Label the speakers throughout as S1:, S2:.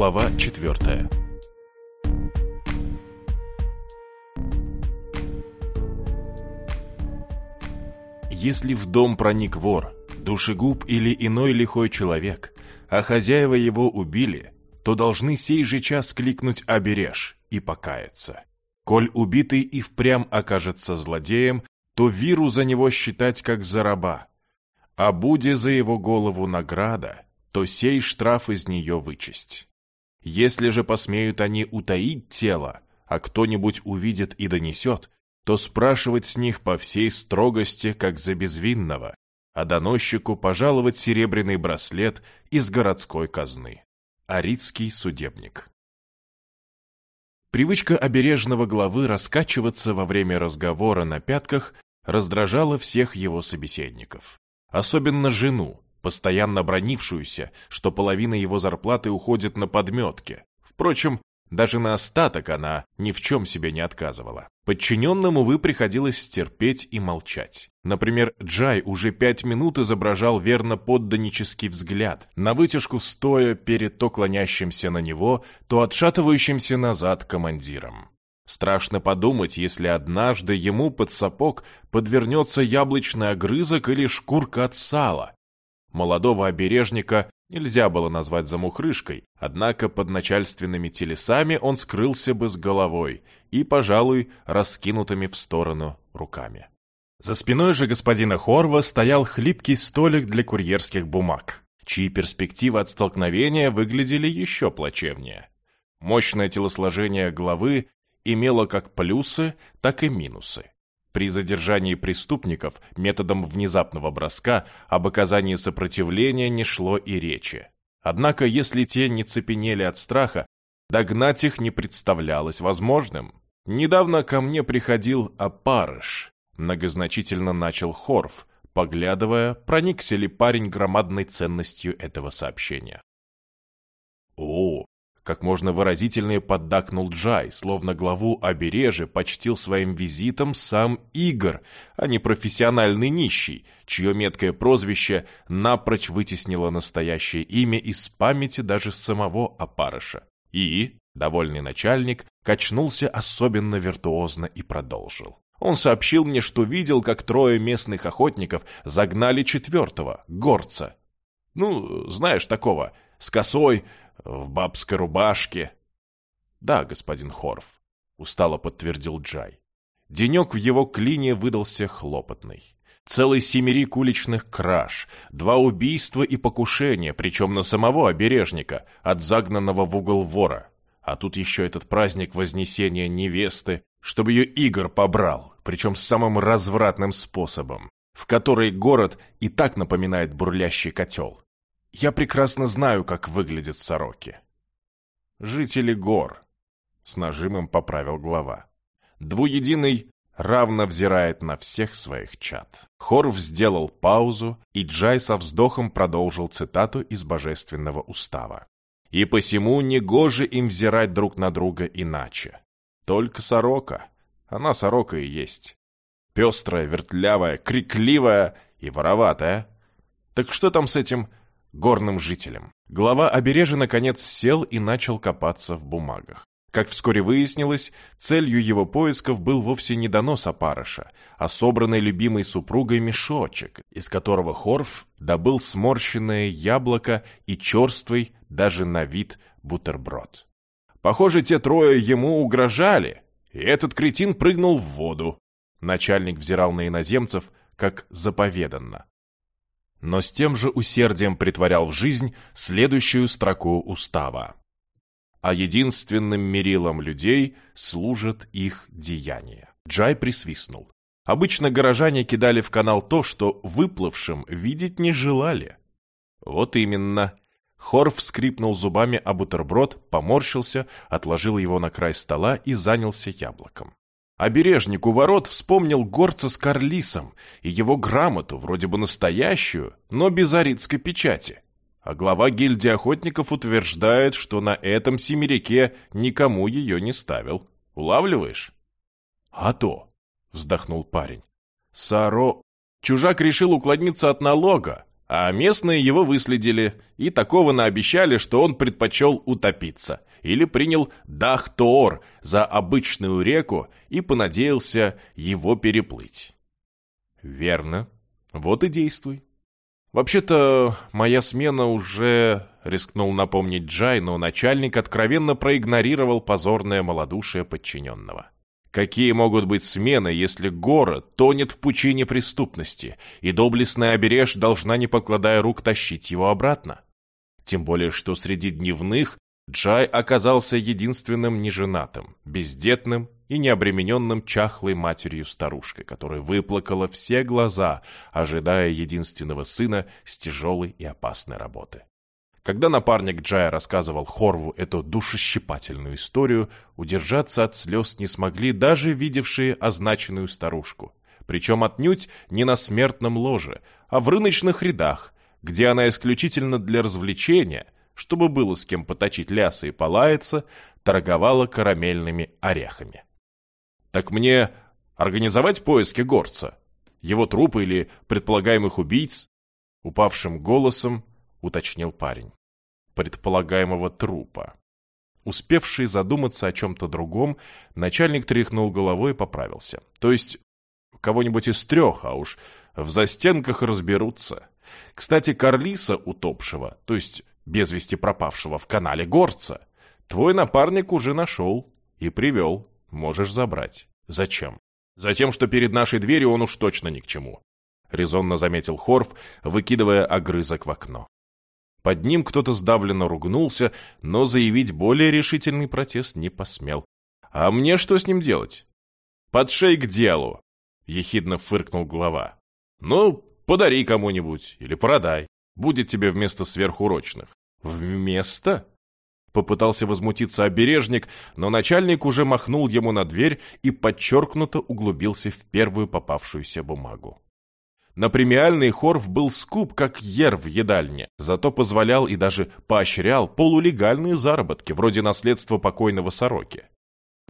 S1: Глава четвертая Если в дом проник вор, душегуб или иной лихой человек, а хозяева его убили, то должны сей же час кликнуть «обережь» и покаяться. Коль убитый и впрямь окажется злодеем, то виру за него считать как за раба, а буде за его голову награда, то сей штраф из нее вычесть. Если же посмеют они утаить тело, а кто-нибудь увидит и донесет, то спрашивать с них по всей строгости, как за безвинного, а доносчику пожаловать серебряный браслет из городской казны. Арицкий судебник. Привычка обережного главы раскачиваться во время разговора на пятках раздражала всех его собеседников. Особенно жену, постоянно бронившуюся, что половина его зарплаты уходит на подметки. Впрочем, даже на остаток она ни в чем себе не отказывала. Подчиненному вы приходилось терпеть и молчать. Например, Джай уже пять минут изображал верно подданнический взгляд, на вытяжку стоя перед то клонящимся на него, то отшатывающимся назад командиром. Страшно подумать, если однажды ему под сапог подвернется яблочный огрызок или шкурка от сала. Молодого обережника нельзя было назвать замухрышкой, однако под начальственными телесами он скрылся бы с головой и, пожалуй, раскинутыми в сторону руками. За спиной же господина Хорва стоял хлипкий столик для курьерских бумаг, чьи перспективы от столкновения выглядели еще плачевнее. Мощное телосложение главы имело как плюсы, так и минусы. При задержании преступников методом внезапного броска об оказании сопротивления не шло и речи. Однако, если те не цепенели от страха, догнать их не представлялось возможным. Недавно ко мне приходил опарыш, многозначительно начал Хорф, поглядывая, проникся ли парень громадной ценностью этого сообщения. «О, как можно выразительнее поддакнул Джай, словно главу обережья почтил своим визитом сам Игорь, а не профессиональный нищий, чье меткое прозвище напрочь вытеснило настоящее имя из памяти даже самого опарыша. И, довольный начальник, качнулся особенно виртуозно и продолжил. Он сообщил мне, что видел, как трое местных охотников загнали четвертого, горца. Ну, знаешь такого, с косой, в бабской рубашке. Да, господин Хорф, устало подтвердил Джай. Денек в его клине выдался хлопотный. Целый семерик уличных краж, два убийства и покушения, причем на самого обережника, от загнанного в угол вора. А тут еще этот праздник Вознесения невесты, чтобы ее Игорь побрал, причем самым развратным способом, в который город и так напоминает бурлящий котел. Я прекрасно знаю, как выглядят сороки. Жители гор, с нажимом поправил глава. Двуединый равно взирает на всех своих чад. Хорв сделал паузу, и Джай со вздохом продолжил цитату из божественного устава. «И посему негоже им взирать друг на друга иначе. Только сорока, она сорока и есть. Пестрая, вертлявая, крикливая и вороватая. Так что там с этим горным жителям. Глава обережья наконец сел и начал копаться в бумагах. Как вскоре выяснилось, целью его поисков был вовсе не донос опарыша, а собранный любимой супругой мешочек, из которого Хорф добыл сморщенное яблоко и черствый, даже на вид, бутерброд. Похоже, те трое ему угрожали, и этот кретин прыгнул в воду. Начальник взирал на иноземцев, как заповеданно но с тем же усердием притворял в жизнь следующую строку устава. А единственным мерилом людей служат их деяния. Джай присвистнул. Обычно горожане кидали в канал то, что выплывшим видеть не желали. Вот именно. Хорф скрипнул зубами о бутерброд, поморщился, отложил его на край стола и занялся яблоком. Обережник у ворот вспомнил горца с Карлисом и его грамоту, вроде бы настоящую, но без аридской печати. А глава гильдии охотников утверждает, что на этом семерике никому ее не ставил. Улавливаешь? А то, вздохнул парень. Саро... Чужак решил уклониться от налога, А местные его выследили и такого наобещали, что он предпочел утопиться или принял Дахтоор за обычную реку и понадеялся его переплыть. Верно. Вот и действуй. Вообще-то, моя смена уже, рискнул напомнить Джай, но начальник откровенно проигнорировал позорное малодушие подчиненного. Какие могут быть смены, если город тонет в пучине преступности, и доблестная обереж должна, не покладая рук, тащить его обратно? Тем более, что среди дневных Джай оказался единственным неженатым, бездетным и необремененным чахлой матерью старушкой, которая выплакала все глаза, ожидая единственного сына с тяжелой и опасной работы. Когда напарник Джая рассказывал Хорву эту душещипательную историю, удержаться от слез не смогли даже видевшие означенную старушку. Причем отнюдь не на смертном ложе, а в рыночных рядах, где она исключительно для развлечения, чтобы было с кем поточить лясы и полаяться, торговала карамельными орехами. «Так мне организовать поиски горца? Его трупа или предполагаемых убийц?» Упавшим голосом уточнил парень. Предполагаемого трупа. Успевший задуматься о чем-то другом, начальник тряхнул головой и поправился. То есть, кого-нибудь из трех, а уж в застенках разберутся. Кстати, Карлиса утопшего, то есть без вести пропавшего в канале Горца, твой напарник уже нашел и привел. Можешь забрать. Зачем? Затем, что перед нашей дверью он уж точно ни к чему. Резонно заметил Хорф, выкидывая огрызок в окно. Под ним кто-то сдавленно ругнулся, но заявить более решительный протест не посмел. «А мне что с ним делать?» «Подшей к делу!» — ехидно фыркнул глава. «Ну, подари кому-нибудь или продай. Будет тебе вместо сверхурочных». «Вместо?» Попытался возмутиться обережник, но начальник уже махнул ему на дверь и подчеркнуто углубился в первую попавшуюся бумагу. На премиальный Хорв был скуп, как ер в едальне, зато позволял и даже поощрял полулегальные заработки, вроде наследства покойного Сороки.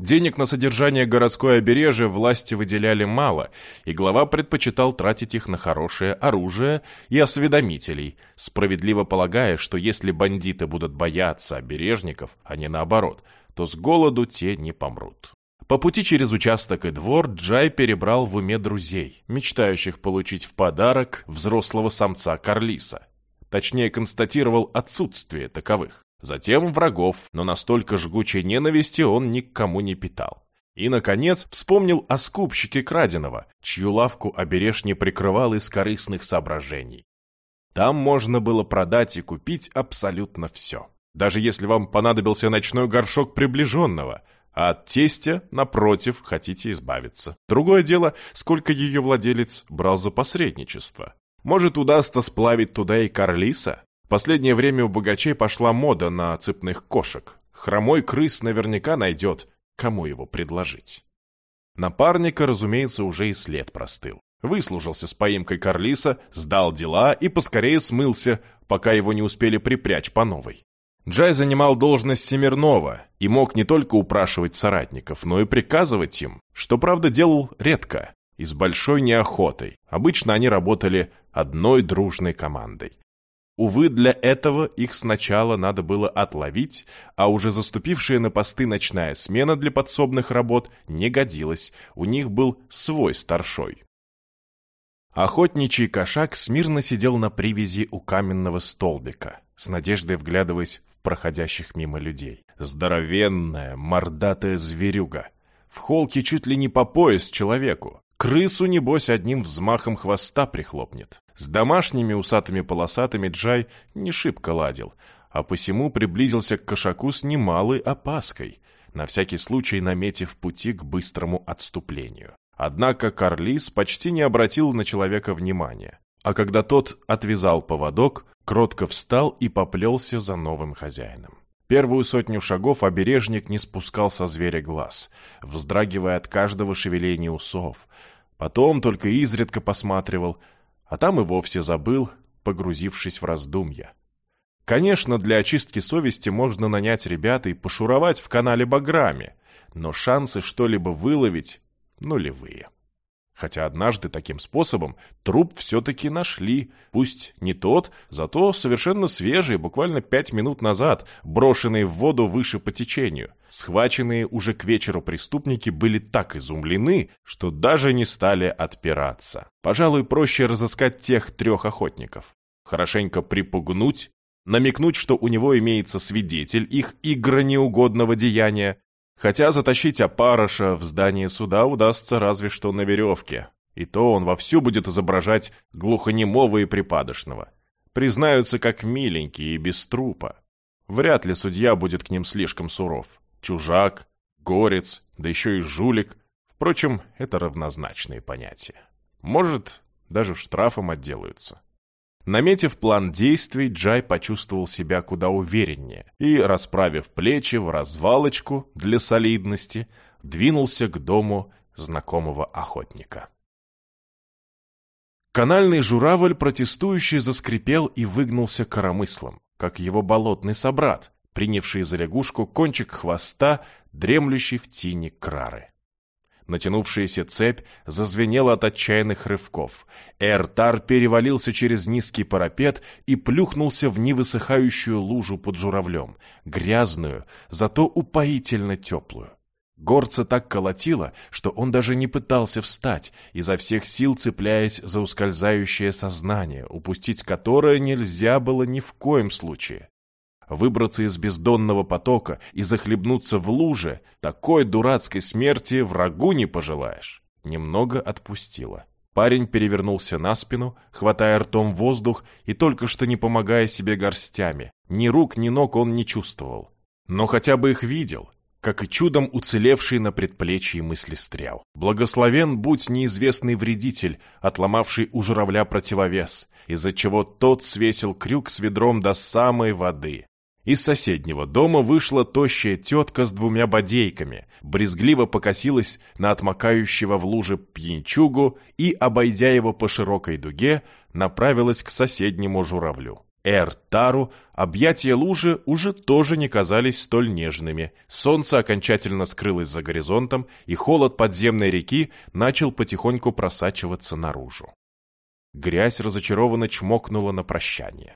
S1: Денег на содержание городской обережья власти выделяли мало, и глава предпочитал тратить их на хорошее оружие и осведомителей, справедливо полагая, что если бандиты будут бояться обережников, а не наоборот, то с голоду те не помрут. По пути через участок и двор Джай перебрал в уме друзей, мечтающих получить в подарок взрослого самца Карлиса. Точнее, констатировал отсутствие таковых. Затем врагов, но настолько жгучей ненависти он ни к кому не питал. И, наконец, вспомнил о скупщике краденого, чью лавку обереж не прикрывал из корыстных соображений. Там можно было продать и купить абсолютно все. Даже если вам понадобился ночной горшок приближенного – а от тестя, напротив, хотите избавиться. Другое дело, сколько ее владелец брал за посредничество. Может, удастся сплавить туда и Карлиса? Последнее время у богачей пошла мода на цепных кошек. Хромой крыс наверняка найдет, кому его предложить. Напарника, разумеется, уже и след простыл. Выслужился с поимкой Карлиса, сдал дела и поскорее смылся, пока его не успели припрячь по новой. Джай занимал должность Семернова и мог не только упрашивать соратников, но и приказывать им, что, правда, делал редко и с большой неохотой. Обычно они работали одной дружной командой. Увы, для этого их сначала надо было отловить, а уже заступившая на посты ночная смена для подсобных работ не годилась, у них был свой старшой. Охотничий кошак смирно сидел на привязи у каменного столбика, с надеждой вглядываясь в проходящих мимо людей. Здоровенная, мордатая зверюга. В холке чуть ли не по пояс человеку. Крысу, небось, одним взмахом хвоста прихлопнет. С домашними усатыми-полосатыми Джай не шибко ладил, а посему приблизился к кошаку с немалой опаской, на всякий случай наметив пути к быстрому отступлению. Однако Карлис почти не обратил на человека внимания. А когда тот отвязал поводок, кротко встал и поплелся за новым хозяином. Первую сотню шагов обережник не спускал со зверя глаз, вздрагивая от каждого шевеления усов. Потом только изредка посматривал, а там и вовсе забыл, погрузившись в раздумья. Конечно, для очистки совести можно нанять ребят и пошуровать в канале Баграме, но шансы что-либо выловить нулевые. Хотя однажды таким способом труп все-таки нашли. Пусть не тот, зато совершенно свежий, буквально пять минут назад, брошенный в воду выше по течению. Схваченные уже к вечеру преступники были так изумлены, что даже не стали отпираться. Пожалуй, проще разыскать тех трех охотников. Хорошенько припугнуть, намекнуть, что у него имеется свидетель их игронеугодного деяния, Хотя затащить опарыша в здание суда удастся разве что на веревке. И то он вовсю будет изображать глухонемого и припадочного. Признаются как миленькие и без трупа. Вряд ли судья будет к ним слишком суров. Чужак, горец, да еще и жулик. Впрочем, это равнозначные понятия. Может, даже штрафом отделаются. Наметив план действий, Джай почувствовал себя куда увереннее и, расправив плечи в развалочку для солидности, двинулся к дому знакомого охотника. Канальный журавль протестующий заскрипел и выгнулся коромыслом, как его болотный собрат, принявший за лягушку кончик хвоста, дремлющий в тени крары. Натянувшаяся цепь зазвенела от отчаянных рывков. Эртар перевалился через низкий парапет и плюхнулся в невысыхающую лужу под журавлем, грязную, зато упоительно теплую. Горца так колотило, что он даже не пытался встать, изо всех сил цепляясь за ускользающее сознание, упустить которое нельзя было ни в коем случае выбраться из бездонного потока и захлебнуться в луже, такой дурацкой смерти врагу не пожелаешь. Немного отпустила. Парень перевернулся на спину, хватая ртом воздух и только что не помогая себе горстями. Ни рук, ни ног он не чувствовал. Но хотя бы их видел, как и чудом уцелевший на предплечье мысли стрел. Благословен будь неизвестный вредитель, отломавший у журавля противовес, из-за чего тот свесил крюк с ведром до самой воды. Из соседнего дома вышла тощая тетка с двумя бодейками, брезгливо покосилась на отмокающего в луже пьянчугу и, обойдя его по широкой дуге, направилась к соседнему журавлю. Эр-Тару объятия лужи уже тоже не казались столь нежными. Солнце окончательно скрылось за горизонтом, и холод подземной реки начал потихоньку просачиваться наружу. Грязь разочарованно чмокнула на прощание.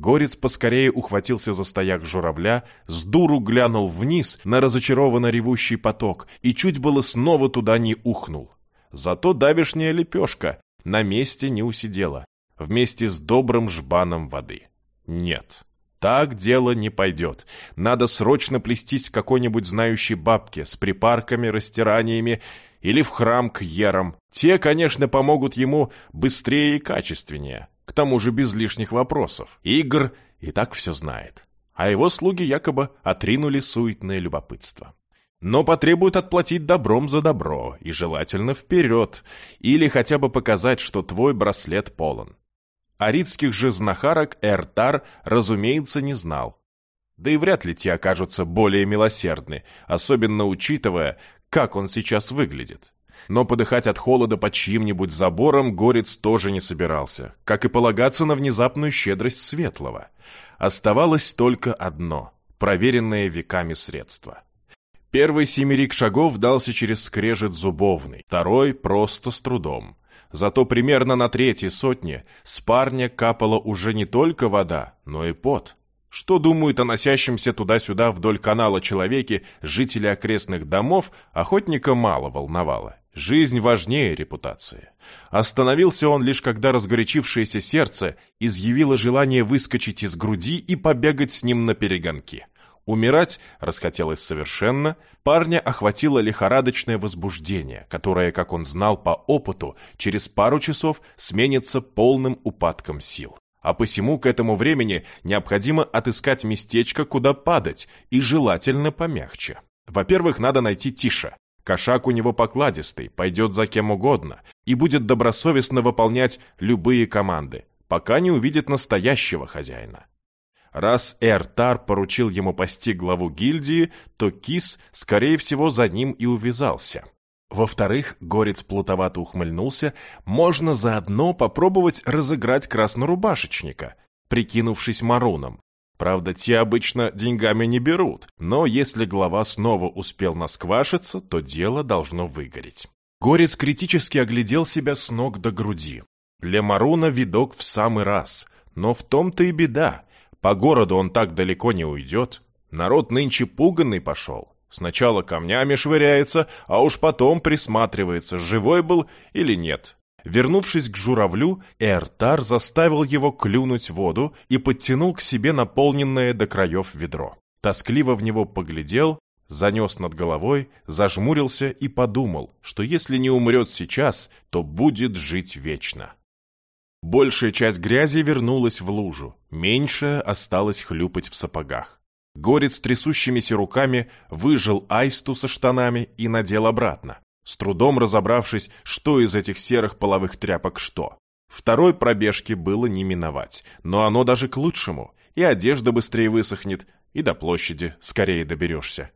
S1: Горец поскорее ухватился за стояк журавля, с дуру глянул вниз на разочарованно ревущий поток и чуть было снова туда не ухнул. Зато давешняя лепешка на месте не усидела, вместе с добрым жбаном воды. Нет, так дело не пойдет. Надо срочно плестись к какой-нибудь знающей бабке с припарками, растираниями или в храм к ерам. Те, конечно, помогут ему быстрее и качественнее к тому же без лишних вопросов. Игр и так все знает. А его слуги якобы отринули суетное любопытство. Но потребуют отплатить добром за добро, и желательно вперед, или хотя бы показать, что твой браслет полон. Аридских же знахарок Эртар, разумеется, не знал. Да и вряд ли те окажутся более милосердны, особенно учитывая, как он сейчас выглядит но подыхать от холода под чьим-нибудь забором Горец тоже не собирался, как и полагаться на внезапную щедрость Светлого. Оставалось только одно — проверенное веками средство. Первый семерик шагов дался через скрежет зубовный, второй — просто с трудом. Зато примерно на третьей сотне с парня капала уже не только вода, но и пот. Что думают о носящемся туда-сюда вдоль канала человеке жители окрестных домов, охотника мало волновало. Жизнь важнее репутации. Остановился он лишь когда разгорячившееся сердце изъявило желание выскочить из груди и побегать с ним на перегонки. Умирать расхотелось совершенно, парня охватило лихорадочное возбуждение, которое, как он знал по опыту, через пару часов сменится полным упадком сил. А посему к этому времени необходимо отыскать местечко, куда падать, и желательно помягче. Во-первых, надо найти Тиша, Кошак у него покладистый, пойдет за кем угодно и будет добросовестно выполнять любые команды, пока не увидит настоящего хозяина. Раз Эртар поручил ему пасти главу гильдии, то Кис, скорее всего, за ним и увязался. Во-вторых, Горец плутовато ухмыльнулся, можно заодно попробовать разыграть краснорубашечника, прикинувшись Маруном, Правда, те обычно деньгами не берут, но если глава снова успел насквашиться, то дело должно выгореть. Горец критически оглядел себя с ног до груди. Для Маруна видок в самый раз. Но в том-то и беда. По городу он так далеко не уйдет. Народ нынче пуганный пошел. Сначала камнями швыряется, а уж потом присматривается, живой был или нет. Вернувшись к журавлю, Эртар заставил его клюнуть воду и подтянул к себе наполненное до краев ведро. Тоскливо в него поглядел, занес над головой, зажмурился и подумал, что если не умрет сейчас, то будет жить вечно. Большая часть грязи вернулась в лужу, меньшая осталась хлюпать в сапогах. Горец трясущимися руками выжил айсту со штанами и надел обратно, с трудом разобравшись, что из этих серых половых тряпок что. Второй пробежки было не миновать, но оно даже к лучшему, и одежда быстрее высохнет, и до площади скорее доберешься.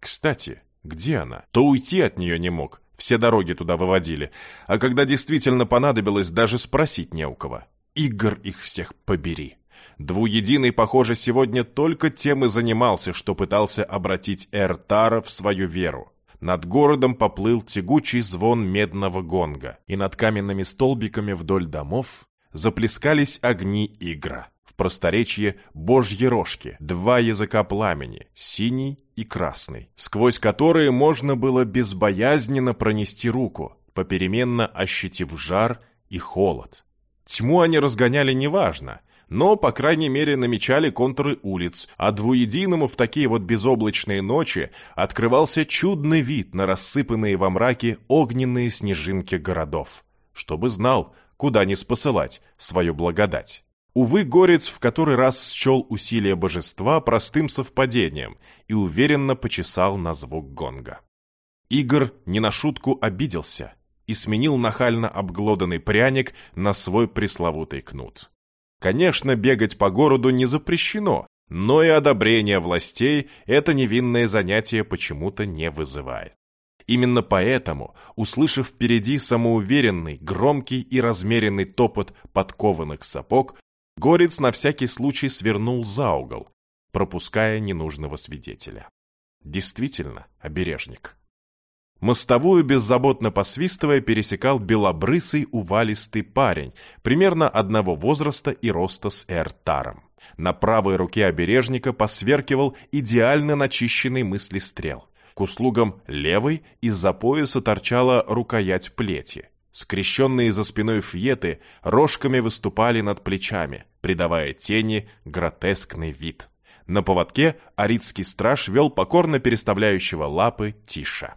S1: Кстати, где она? То уйти от нее не мог, все дороги туда выводили, а когда действительно понадобилось, даже спросить не у кого. Игр их всех побери. Двуединый, похоже, сегодня только тем и занимался, что пытался обратить Эртара в свою веру. Над городом поплыл тягучий звон медного гонга, и над каменными столбиками вдоль домов заплескались огни Игра. В просторечье божьи рожки, два языка пламени, синий и красный, сквозь которые можно было безбоязненно пронести руку, попеременно ощутив жар и холод. Тьму они разгоняли неважно, но, по крайней мере, намечали контуры улиц, а двуединому в такие вот безоблачные ночи открывался чудный вид на рассыпанные во мраке огненные снежинки городов, чтобы знал, куда не спосылать свою благодать. Увы, Горец в который раз счел усилия божества простым совпадением и уверенно почесал на звук гонга. Игорь не на шутку обиделся и сменил нахально обглоданный пряник на свой пресловутый кнут. Конечно, бегать по городу не запрещено, но и одобрение властей это невинное занятие почему-то не вызывает. Именно поэтому, услышав впереди самоуверенный, громкий и размеренный топот подкованных сапог, Горец на всякий случай свернул за угол, пропуская ненужного свидетеля. Действительно, обережник. Мостовую, беззаботно посвистывая, пересекал белобрысый увалистый парень, примерно одного возраста и роста с Эртаром. На правой руке обережника посверкивал идеально начищенный мыслестрел. К услугам левой из-за пояса торчала рукоять плети. Скрещенные за спиной фьеты рожками выступали над плечами, придавая тени гротескный вид. На поводке аридский страж вел покорно переставляющего лапы Тиша.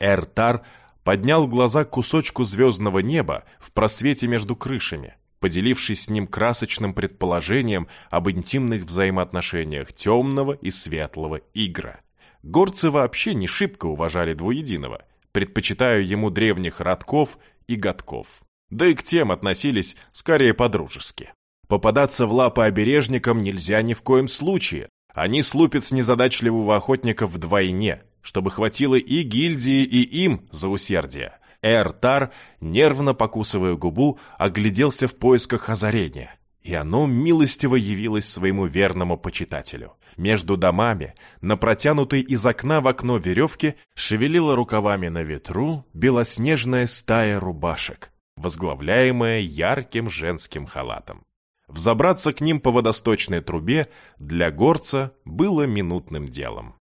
S1: Эртар поднял глаза к кусочку звездного неба в просвете между крышами, поделившись с ним красочным предположением об интимных взаимоотношениях темного и светлого игра. Горцы вообще не шибко уважали двуединого, предпочитая ему древних родков и годков. Да и к тем относились скорее по-дружески. Попадаться в лапы обережникам нельзя ни в коем случае. Они слупят с незадачливого охотника вдвойне – чтобы хватило и гильдии, и им за усердие. Эртар, нервно покусывая губу, огляделся в поисках озарения, и оно милостиво явилось своему верному почитателю. Между домами, на протянутой из окна в окно веревке, шевелила рукавами на ветру белоснежная стая рубашек, возглавляемая ярким женским халатом. Взобраться к ним по водосточной трубе для горца было минутным делом.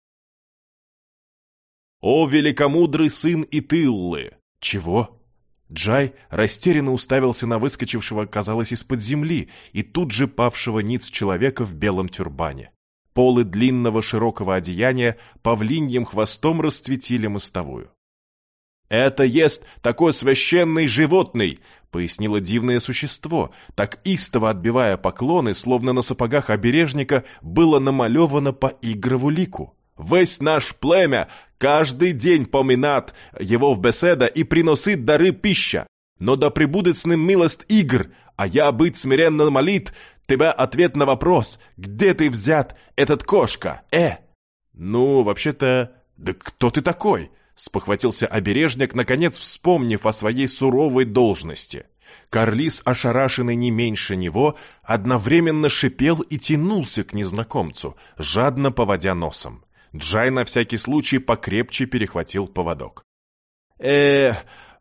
S1: «О, великомудрый сын Итыллы!» «Чего?» Джай растерянно уставился на выскочившего, казалось, из-под земли и тут же павшего ниц человека в белом тюрбане. Полы длинного широкого одеяния павлиньим хвостом расцветили мостовую. «Это есть такой священный животный!» — пояснило дивное существо, так истово отбивая поклоны, словно на сапогах обережника было намалевано по игрову лику. Весь наш племя каждый день поминат его в беседа и приносит дары пища. Но да пребудет с ним милость игр, а я быть смиренно молит тебя ответ на вопрос, где ты взят, этот кошка, э? Ну, вообще-то, да кто ты такой? Спохватился обережник, наконец вспомнив о своей суровой должности. Карлис, ошарашенный не меньше него, одновременно шипел и тянулся к незнакомцу, жадно поводя носом. Джай на всякий случай покрепче перехватил поводок. э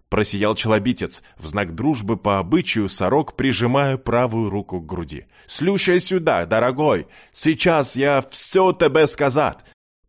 S1: просиял челобитец, в знак дружбы по обычаю сорок прижимая правую руку к груди. «Слушай сюда, дорогой, сейчас я все тебе сказать!»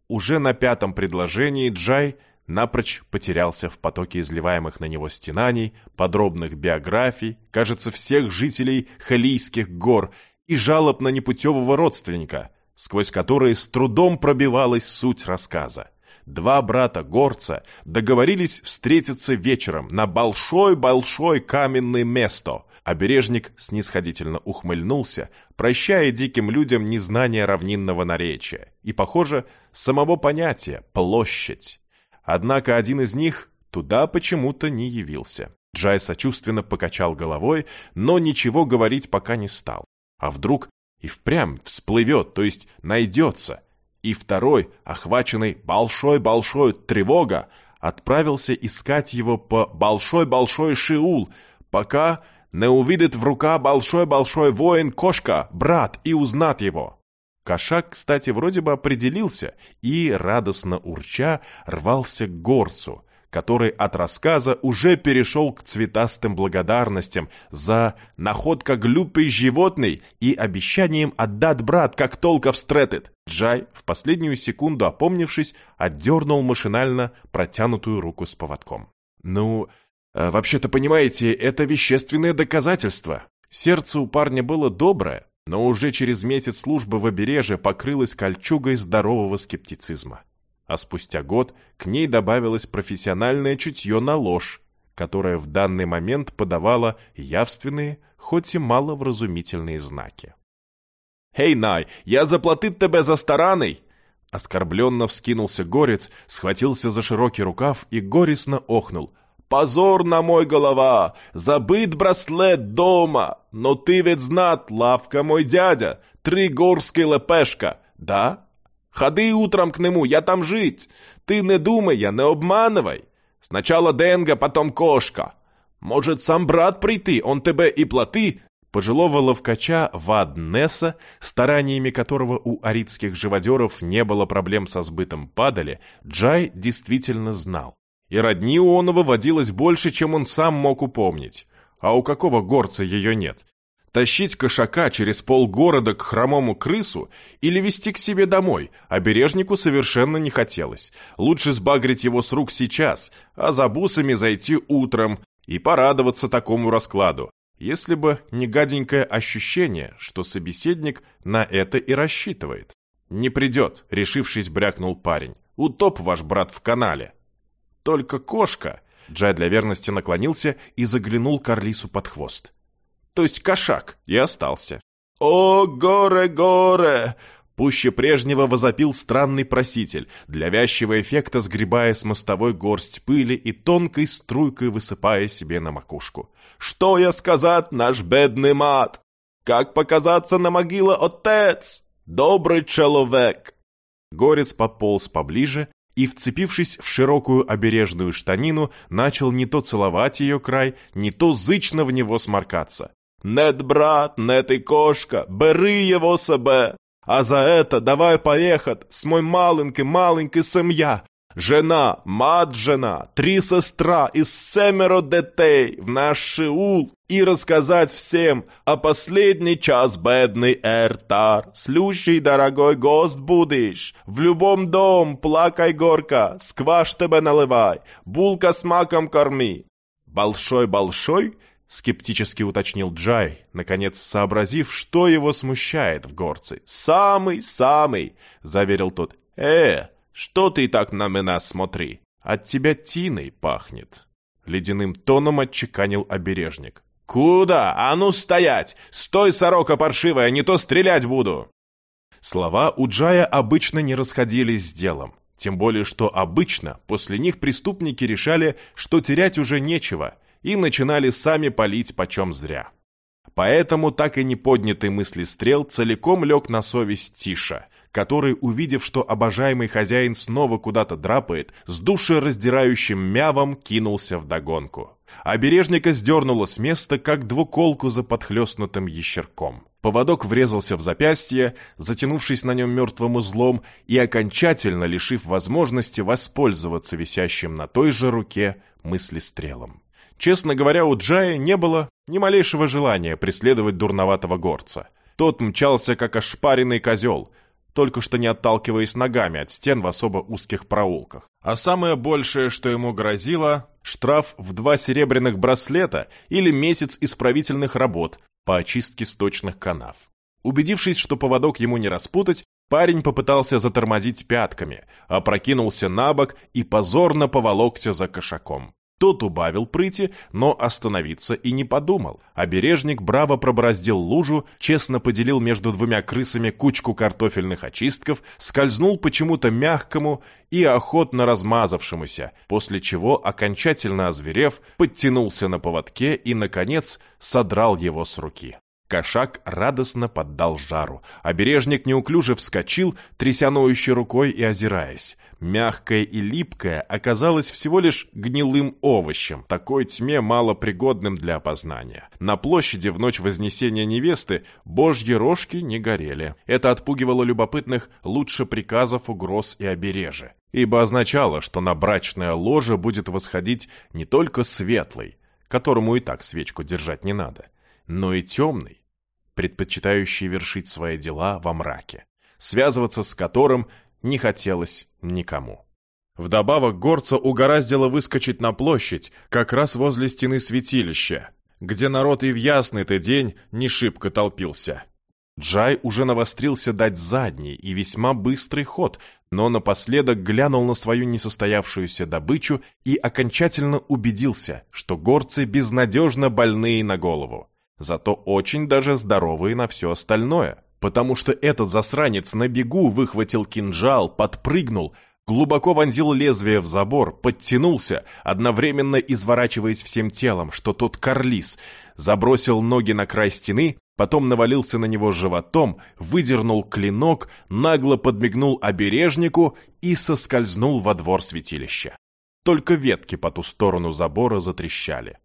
S1: Уже на пятом предложении Джай напрочь потерялся в потоке изливаемых на него стенаний, подробных биографий, кажется, всех жителей Халийских гор и жалоб на непутевого родственника, сквозь которые с трудом пробивалась суть рассказа. Два брата-горца договорились встретиться вечером на большой-большой каменное место. Обережник снисходительно ухмыльнулся, прощая диким людям незнание равнинного наречия и, похоже, самого понятия «площадь». Однако один из них туда почему-то не явился. Джай сочувственно покачал головой, но ничего говорить пока не стал. А вдруг и впрямь всплывет, то есть найдется – и второй, охваченный большой-большой тревога, отправился искать его по большой-большой Шиул, пока не увидит в рука большой-большой воин Кошка, брат, и узнат его. Кошак, кстати, вроде бы определился и, радостно урча, рвался к горцу, который от рассказа уже перешел к цветастым благодарностям за находка глупый животный и обещанием отдать брат, как толка встретит. Джай, в последнюю секунду опомнившись, отдернул машинально протянутую руку с поводком. «Ну, э, вообще-то, понимаете, это вещественное доказательство. Сердце у парня было доброе, но уже через месяц службы в обереже покрылось кольчугой здорового скептицизма а спустя год к ней добавилось профессиональное чутье на ложь, которое в данный момент подавало явственные, хоть и маловразумительные знаки. «Хей, Най, я заплатит тебе за стараный!» Оскорбленно вскинулся горец, схватился за широкий рукав и горестно охнул. «Позор на мой голова! Забыт браслет дома! Но ты ведь знат, лавка мой дядя! Три горские лепешка! Да? Ходи утром к нему, я там жить. Ты не думай, я не обманывай. Сначала Денга, потом кошка. Может, сам брат прийти, он тебе и плати». Пожилого ловкача Ваднеса, стараниями которого у аридских живодеров не было проблем со сбытом падали, Джай действительно знал. И родни у Онова водилось больше, чем он сам мог упомнить. А у какого горца ее нет? Тащить кошака через полгорода к хромому крысу или вести к себе домой обережнику совершенно не хотелось. Лучше сбагрить его с рук сейчас, а за бусами зайти утром и порадоваться такому раскладу, если бы не гаденькое ощущение, что собеседник на это и рассчитывает. «Не придет», — решившись, брякнул парень. «Утоп ваш брат в канале». «Только кошка», — Джай для верности наклонился и заглянул Карлису под хвост то есть кошак, и остался. «О, горе, горе!» Пуще прежнего возопил странный проситель, для вязчего эффекта сгребая с мостовой горсть пыли и тонкой струйкой высыпая себе на макушку. «Что я сказать, наш бедный мат? Как показаться на могиле отец? Добрый человек!» Горец пополз поближе и, вцепившись в широкую обережную штанину, начал не то целовать ее край, не то зычно в него сморкаться. «Нет, брат, нет и кошка, бери его себе, а за это давай поехать с мой маленький-маленький семья, жена, мать жена, три сестра и семеро детей в наш Шиул и рассказать всем о последний час бедный Эртар. Слушай, дорогой гость будешь, в любом дом плакай горка, скваш тебе наливай, булка с маком корми. Большой-большой Скептически уточнил Джай, наконец сообразив, что его смущает в горце. «Самый-самый!» — заверил тот. «Э, что ты так на меня смотри? От тебя тиной пахнет!» Ледяным тоном отчеканил обережник. «Куда? А ну стоять! Стой, сорока паршивая, не то стрелять буду!» Слова у Джая обычно не расходились с делом. Тем более, что обычно после них преступники решали, что терять уже нечего — и начинали сами палить почем зря. Поэтому так и не поднятый мысли стрел целиком лег на совесть Тиша, который, увидев, что обожаемый хозяин снова куда-то драпает, с душераздирающим мявом кинулся вдогонку. Обережника сдернуло с места, как двуколку за подхлестнутым ящерком. Поводок врезался в запястье, затянувшись на нем мертвым узлом и окончательно лишив возможности воспользоваться висящим на той же руке мыслестрелом. Честно говоря, у Джая не было ни малейшего желания преследовать дурноватого горца. Тот мчался, как ошпаренный козел, только что не отталкиваясь ногами от стен в особо узких проулках. А самое большее, что ему грозило, штраф в два серебряных браслета или месяц исправительных работ по очистке сточных канав. Убедившись, что поводок ему не распутать, парень попытался затормозить пятками, опрокинулся на бок и позорно поволокся за кошаком. Тот убавил прыти, но остановиться и не подумал. Обережник браво пробороздил лужу, честно поделил между двумя крысами кучку картофельных очистков, скользнул почему-то мягкому и охотно размазавшемуся, после чего, окончательно озверев, подтянулся на поводке и, наконец, содрал его с руки. Кошак радостно поддал жару. Обережник неуклюже вскочил, тряся ноющей рукой и озираясь мягкое и липкое, оказалось всего лишь гнилым овощем, такой тьме малопригодным для опознания. На площади в ночь Вознесения невесты божьи рожки не горели. Это отпугивало любопытных лучше приказов, угроз и обережи, ибо означало, что на брачное ложе будет восходить не только светлый, которому и так свечку держать не надо, но и темный, предпочитающий вершить свои дела во мраке, связываться с которым не хотелось никому. Вдобавок горца угораздило выскочить на площадь, как раз возле стены святилища, где народ и в ясный-то день не шибко толпился. Джай уже навострился дать задний и весьма быстрый ход, но напоследок глянул на свою несостоявшуюся добычу и окончательно убедился, что горцы безнадежно больные на голову, зато очень даже здоровые на все остальное потому что этот засранец на бегу выхватил кинжал, подпрыгнул, глубоко вонзил лезвие в забор, подтянулся, одновременно изворачиваясь всем телом, что тот карлис, забросил ноги на край стены, потом навалился на него животом, выдернул клинок, нагло подмигнул обережнику и соскользнул во двор святилища. Только ветки по ту сторону забора затрещали.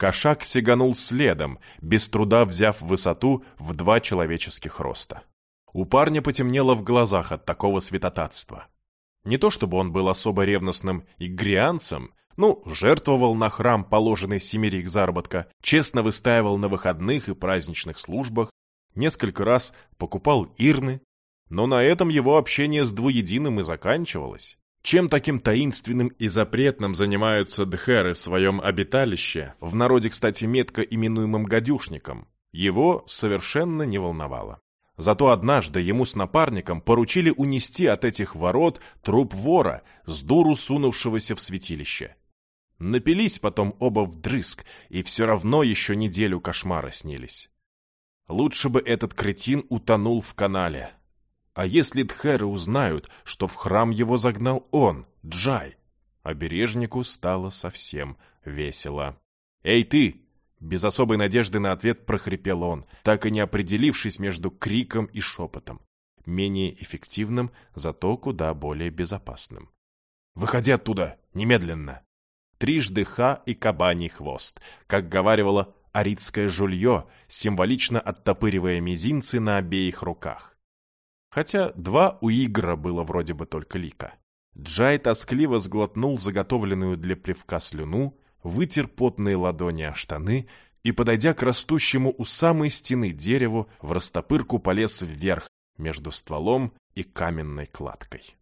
S1: Кошак сиганул следом, без труда взяв высоту в два человеческих роста. У парня потемнело в глазах от такого святотатства. Не то чтобы он был особо ревностным игрианцем, ну, жертвовал на храм положенный семерик заработка, честно выстаивал на выходных и праздничных службах, несколько раз покупал ирны, но на этом его общение с двуединым и заканчивалось. Чем таким таинственным и запретным занимаются дхеры в своем обиталище, в народе, кстати, метко именуемым гадюшником, его совершенно не волновало. Зато однажды ему с напарником поручили унести от этих ворот труп вора, с дуру сунувшегося в святилище. Напились потом оба вдрызг, и все равно еще неделю кошмара снились. Лучше бы этот кретин утонул в канале, а если Дхеры узнают, что в храм его загнал он, Джай? Обережнику стало совсем весело. «Эй, ты!» Без особой надежды на ответ прохрипел он, так и не определившись между криком и шепотом. Менее эффективным, зато куда более безопасным. «Выходи оттуда! Немедленно!» Трижды ха и кабаний хвост, как говаривало аридское жулье, символично оттопыривая мизинцы на обеих руках. Хотя два у Игра было вроде бы только лика. Джай тоскливо сглотнул заготовленную для плевка слюну, вытер потные ладони о штаны и, подойдя к растущему у самой стены дереву, в растопырку полез вверх между стволом и каменной кладкой.